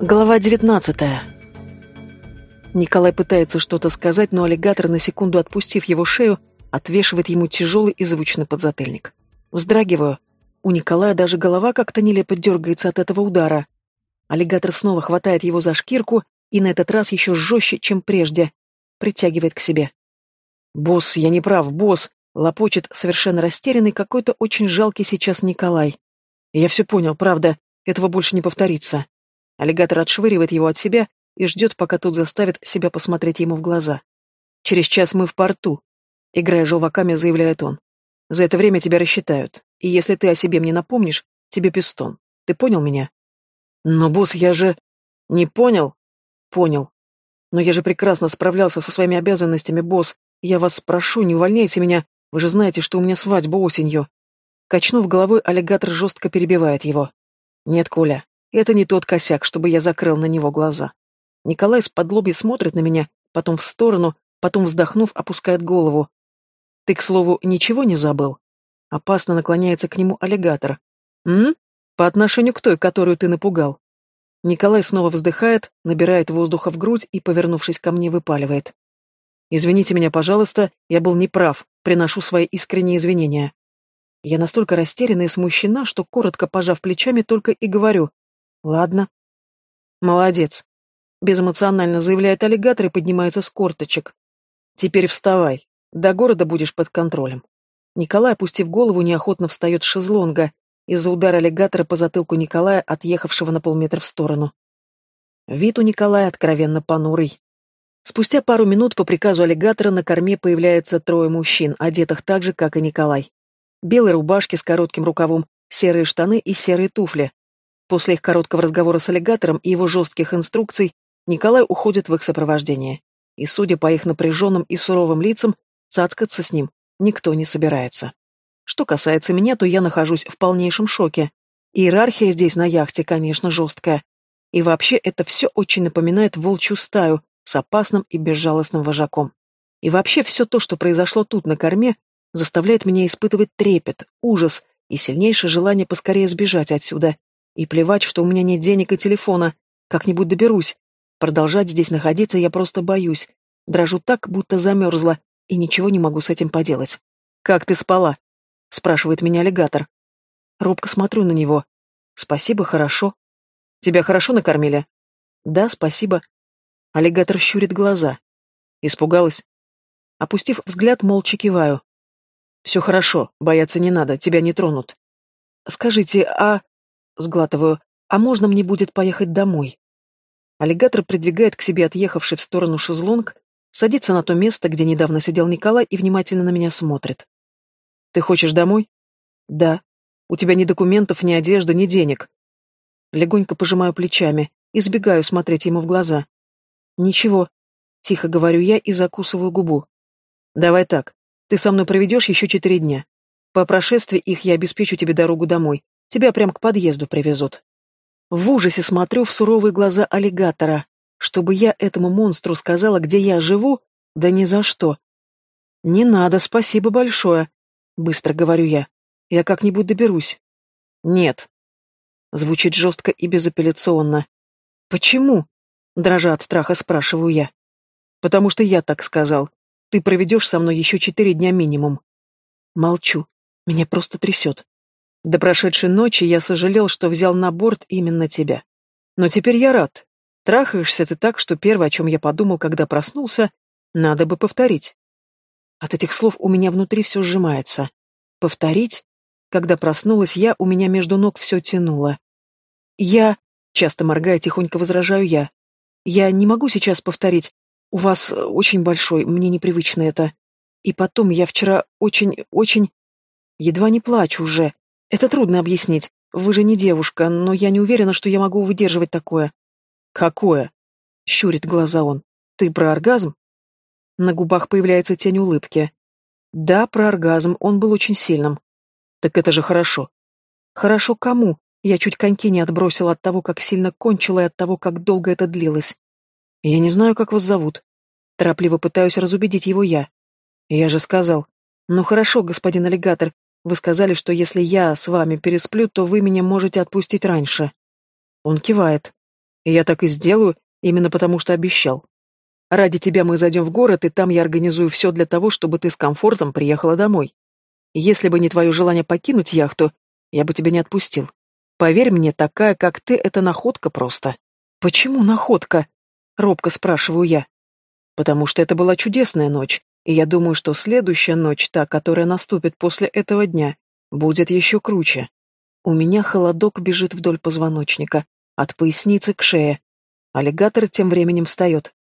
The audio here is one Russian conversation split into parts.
Глава 19. Николай пытается что-то сказать, но аллигатор, на секунду отпустив его шею, отвешивает ему тяжелый и звучный подзатыльник. Вздрагиваю. У Николая даже голова как-то нелепо дергается от этого удара. Аллигатор снова хватает его за шкирку и на этот раз еще жестче, чем прежде. Притягивает к себе. «Босс, я не прав, босс!» — лопочет совершенно растерянный какой-то очень жалкий сейчас Николай. «Я все понял, правда, этого больше не повторится». Аллигатор отшвыривает его от себя и ждет, пока тот заставит себя посмотреть ему в глаза. «Через час мы в порту», — играя желваками, заявляет он. «За это время тебя рассчитают, и если ты о себе мне напомнишь, тебе пистон. Ты понял меня?» «Но, босс, я же...» «Не понял?» «Понял. Но я же прекрасно справлялся со своими обязанностями, босс. Я вас прошу, не увольняйте меня. Вы же знаете, что у меня свадьба осенью». Качнув головой, аллигатор жестко перебивает его. «Нет, Коля, это не тот косяк, чтобы я закрыл на него глаза. Николай с подлоби смотрит на меня, потом в сторону, потом, вздохнув, опускает голову. Ты, к слову, ничего не забыл? Опасно наклоняется к нему аллигатор. М? По отношению к той, которую ты напугал. Николай снова вздыхает, набирает воздуха в грудь и, повернувшись ко мне, выпаливает. «Извините меня, пожалуйста, я был неправ, приношу свои искренние извинения». Я настолько растеряна и смущена, что, коротко пожав плечами, только и говорю. Ладно. Молодец. Безэмоционально заявляет аллигатор и поднимается с корточек. Теперь вставай. До города будешь под контролем. Николай, опустив голову, неохотно встает с шезлонга из-за удара аллигатора по затылку Николая, отъехавшего на полметра в сторону. Вид у Николая откровенно понурый. Спустя пару минут по приказу аллигатора на корме появляется трое мужчин, одетых так же, как и Николай. Белые рубашки с коротким рукавом, серые штаны и серые туфли. После их короткого разговора с аллигатором и его жестких инструкций Николай уходит в их сопровождение. И, судя по их напряженным и суровым лицам, цацкаться с ним никто не собирается. Что касается меня, то я нахожусь в полнейшем шоке. Иерархия здесь на яхте, конечно, жесткая. И вообще это все очень напоминает волчью стаю с опасным и безжалостным вожаком. И вообще все то, что произошло тут на корме, заставляет меня испытывать трепет, ужас и сильнейшее желание поскорее сбежать отсюда и плевать, что у меня нет денег и телефона. Как-нибудь доберусь. Продолжать здесь находиться я просто боюсь. Дрожу так, будто замерзла, и ничего не могу с этим поделать. «Как ты спала?» — спрашивает меня аллигатор. Робко смотрю на него. «Спасибо, хорошо». «Тебя хорошо накормили?» «Да, спасибо». Аллигатор щурит глаза. Испугалась. Опустив взгляд, молча киваю. «Все хорошо, бояться не надо, тебя не тронут». «Скажите, а...» Сглатываю. «А можно мне будет поехать домой?» Аллигатор придвигает к себе отъехавший в сторону шезлонг, садится на то место, где недавно сидел Николай, и внимательно на меня смотрит. «Ты хочешь домой?» «Да. У тебя ни документов, ни одежды, ни денег». Легонько пожимаю плечами, избегаю смотреть ему в глаза. «Ничего», — тихо говорю я и закусываю губу. «Давай так. Ты со мной проведешь еще четыре дня. По прошествии их я обеспечу тебе дорогу домой. Тебя прям к подъезду привезут. В ужасе смотрю в суровые глаза аллигатора. Чтобы я этому монстру сказала, где я живу, да ни за что. Не надо, спасибо большое, быстро говорю я. Я как-нибудь доберусь. Нет. Звучит жестко и безапелляционно. Почему? Дрожа от страха, спрашиваю я. Потому что я так сказал. Ты проведешь со мной еще четыре дня минимум. Молчу. Меня просто трясет. До прошедшей ночи я сожалел, что взял на борт именно тебя. Но теперь я рад. Трахаешься ты так, что первое, о чем я подумал, когда проснулся, надо бы повторить. От этих слов у меня внутри все сжимается. Повторить? Когда проснулась я, у меня между ног все тянуло. Я, часто моргая, тихонько возражаю я. Я не могу сейчас повторить. У вас очень большой, мне непривычно это. И потом, я вчера очень, очень... Едва не плачу уже. Это трудно объяснить. Вы же не девушка, но я не уверена, что я могу выдерживать такое. Какое? Щурит глаза он. Ты про оргазм? На губах появляется тень улыбки. Да, про оргазм, он был очень сильным. Так это же хорошо. Хорошо кому? Я чуть коньки не отбросила от того, как сильно кончила и от того, как долго это длилось. Я не знаю, как вас зовут. Торопливо пытаюсь разубедить его я. Я же сказал. Ну хорошо, господин аллигатор, вы сказали, что если я с вами пересплю, то вы меня можете отпустить раньше. Он кивает. И я так и сделаю, именно потому что обещал. Ради тебя мы зайдем в город, и там я организую все для того, чтобы ты с комфортом приехала домой. Если бы не твое желание покинуть яхту, я бы тебя не отпустил. Поверь мне, такая, как ты, это находка просто. Почему находка? Робко спрашиваю я. Потому что это была чудесная ночь, и я думаю, что следующая ночь, та, которая наступит после этого дня, будет еще круче. У меня холодок бежит вдоль позвоночника, от поясницы к шее. Аллигатор тем временем встает.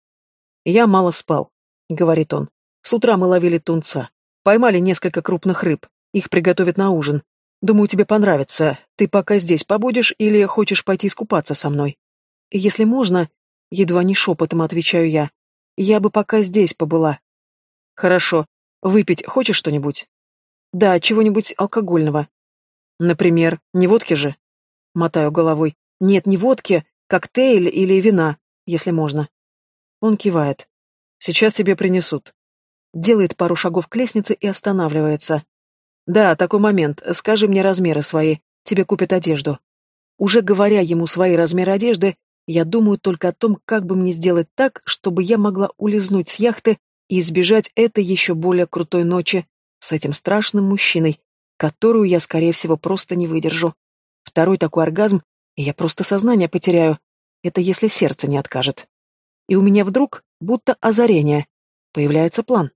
«Я мало спал», — говорит он. «С утра мы ловили тунца. Поймали несколько крупных рыб. Их приготовят на ужин. Думаю, тебе понравится. Ты пока здесь побудешь или хочешь пойти искупаться со мной? Если можно, едва не шепотом отвечаю я. Я бы пока здесь побыла. Хорошо. Выпить хочешь что-нибудь? Да, чего-нибудь алкогольного. Например, не водки же? Мотаю головой. Нет, не водки, коктейль или вина, если можно. Он кивает. Сейчас тебе принесут. Делает пару шагов к лестнице и останавливается. Да, такой момент. Скажи мне размеры свои. Тебе купят одежду. Уже говоря ему свои размеры одежды, я думаю только о том, как бы мне сделать так, чтобы я могла улизнуть с яхты и избежать этой еще более крутой ночи с этим страшным мужчиной, которую я, скорее всего, просто не выдержу. Второй такой оргазм, и я просто сознание потеряю. Это если сердце не откажет. И у меня вдруг, будто озарение, появляется план.